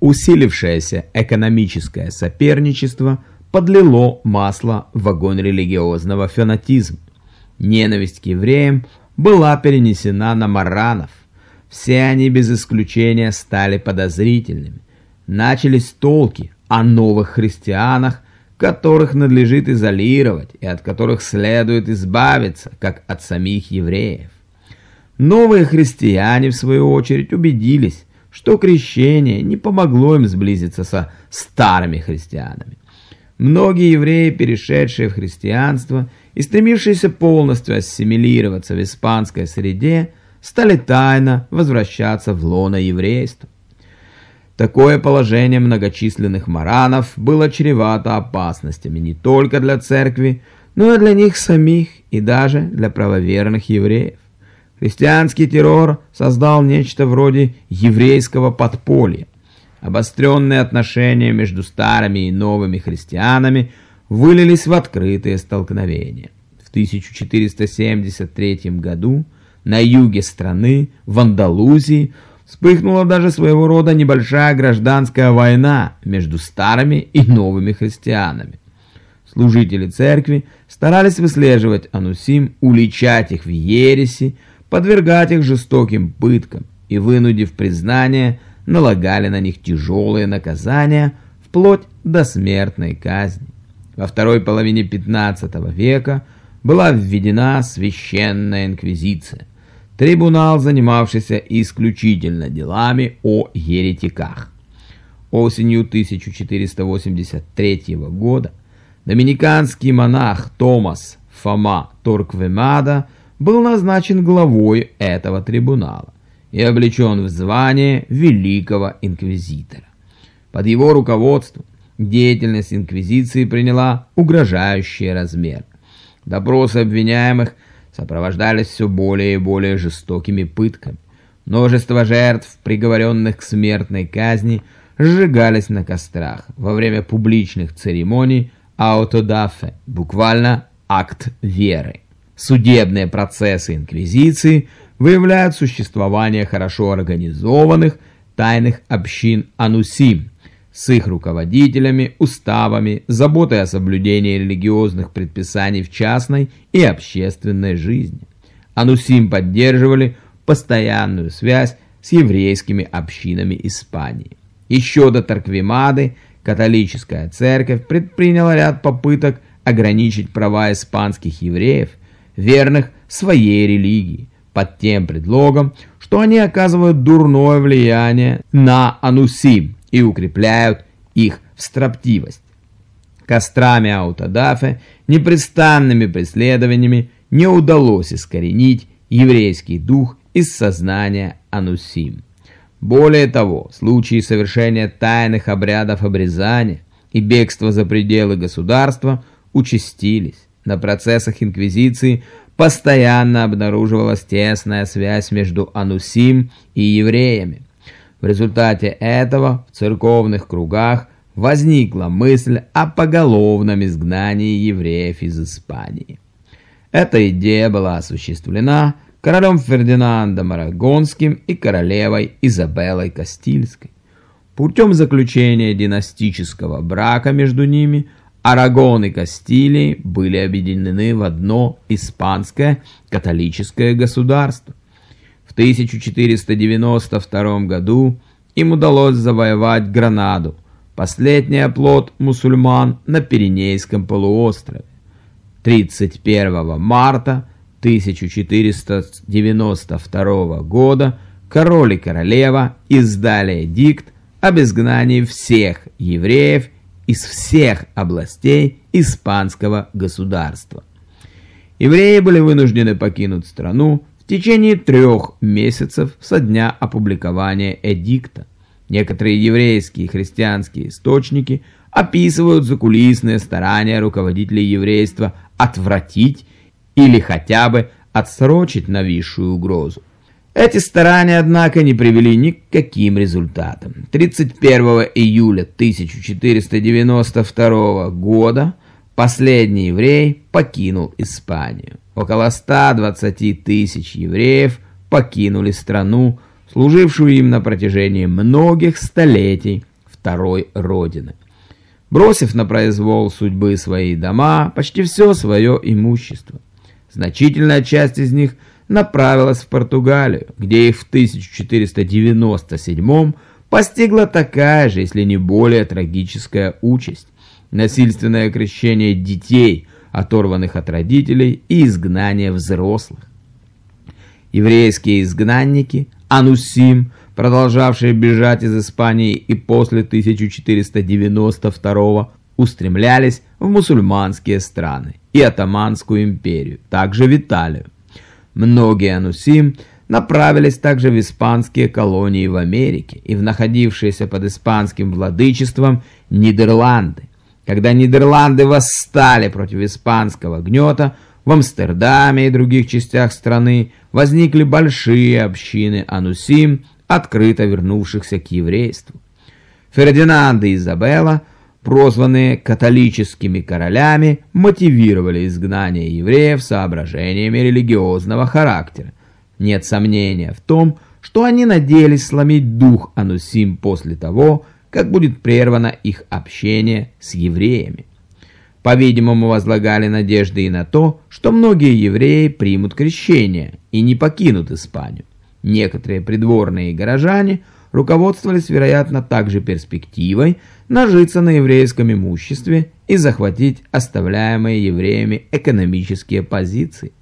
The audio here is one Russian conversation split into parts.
Усилившееся экономическое соперничество подлило масло в огонь религиозного фанатизма. Ненависть к евреям была перенесена на маранов. Все они без исключения стали подозрительными. Начались толки о новых христианах, которых надлежит изолировать и от которых следует избавиться, как от самих евреев. Новые христиане, в свою очередь, убедились, что крещение не помогло им сблизиться со старыми христианами. Многие евреи, перешедшие в христианство и стремившиеся полностью ассимилироваться в испанской среде, стали тайно возвращаться в лоно еврейства. Такое положение многочисленных маранов было чревато опасностями не только для церкви, но и для них самих и даже для правоверных евреев. Христианский террор создал нечто вроде еврейского подполья. Обостренные отношения между старыми и новыми христианами вылились в открытые столкновения. В 1473 году на юге страны, в Андалузии, вспыхнула даже своего рода небольшая гражданская война между старыми и новыми христианами. Служители церкви старались выслеживать анусим, уличать их в ереси, подвергать их жестоким пыткам и, вынудив признание, налагали на них тяжелые наказания, вплоть до смертной казни. Во второй половине XV века была введена священная инквизиция, трибунал, занимавшийся исключительно делами о еретиках. Осенью 1483 года доминиканский монах Томас Фома Торквемада – был назначен главой этого трибунала и облечен в звание великого инквизитора. Под его руководством деятельность инквизиции приняла угрожающие размеры. Допросы обвиняемых сопровождались все более и более жестокими пытками. Множество жертв, приговоренных к смертной казни, сжигались на кострах во время публичных церемоний аутодафе, буквально акт веры. Судебные процессы Инквизиции выявляют существование хорошо организованных тайных общин Анусим с их руководителями, уставами, заботой о соблюдении религиозных предписаний в частной и общественной жизни. Анусим поддерживали постоянную связь с еврейскими общинами Испании. Еще до Тарквимады католическая церковь предприняла ряд попыток ограничить права испанских евреев верных своей религии, под тем предлогом, что они оказывают дурное влияние на анусим и укрепляют их в строптивость. Кострами Аутадафе, непрестанными преследованиями не удалось искоренить еврейский дух из сознания анусим. Более того, случаи совершения тайных обрядов обрезания и бегства за пределы государства участились. На процессах Инквизиции постоянно обнаруживалась тесная связь между анусим и евреями. В результате этого в церковных кругах возникла мысль о поголовном изгнании евреев из Испании. Эта идея была осуществлена королем Фердинандом Арагонским и королевой Изабеллой Кастильской. Путем заключения династического брака между ними – Арагон и Кастилии были объединены в одно испанское католическое государство. В 1492 году им удалось завоевать Гранаду, последний оплот мусульман на Пиренейском полуострове. 31 марта 1492 года король и королева издали эдикт об изгнании всех евреев из всех областей испанского государства. Евреи были вынуждены покинуть страну в течение трех месяцев со дня опубликования эдикта. Некоторые еврейские и христианские источники описывают закулисные старания руководителей еврейства отвратить или хотя бы отсрочить нависшую угрозу. Эти старания, однако, не привели ни к каким результатам. 31 июля 1492 года последний еврей покинул Испанию. Около 120 тысяч евреев покинули страну, служившую им на протяжении многих столетий второй родины. Бросив на произвол судьбы свои дома, почти все свое имущество. Значительная часть из них направилась в Португалию, где их в 1497 постигла такая же, если не более трагическая участь. Насильственное крещение детей, оторванных от родителей, и изгнание взрослых. Еврейские изгнанники, Анусим, продолжавшие бежать из Испании и после 1492 устремлялись в мусульманские страны и Атаманскую империю, также в Италию. Многие Анусим направились также в испанские колонии в Америке и в находившиеся под испанским владычеством Нидерланды. Когда Нидерланды восстали против испанского гнета, в Амстердаме и других частях страны возникли большие общины анусим, открыто вернувшихся к еврейству. Фердинанд и Изабелла, прозванные католическими королями, мотивировали изгнание евреев соображениями религиозного характера. Нет сомнения в том, что они надеялись сломить дух анусим после того, как будет прервано их общение с евреями. По-видимому, возлагали надежды и на то, что многие евреи примут крещение и не покинут Испанию. Некоторые придворные горожане руководствовались, вероятно, также перспективой нажиться на еврейском имуществе и захватить оставляемые евреями экономические позиции.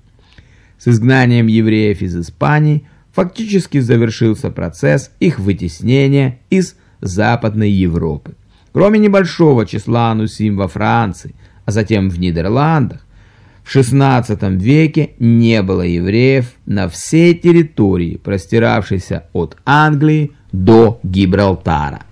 С изгнанием евреев из Испании фактически завершился процесс их вытеснения из Западной Европы. Кроме небольшого числа анусим во Франции, а затем в Нидерландах, в XVI веке не было евреев на всей территории, простиравшейся от Англии до Гибралтара.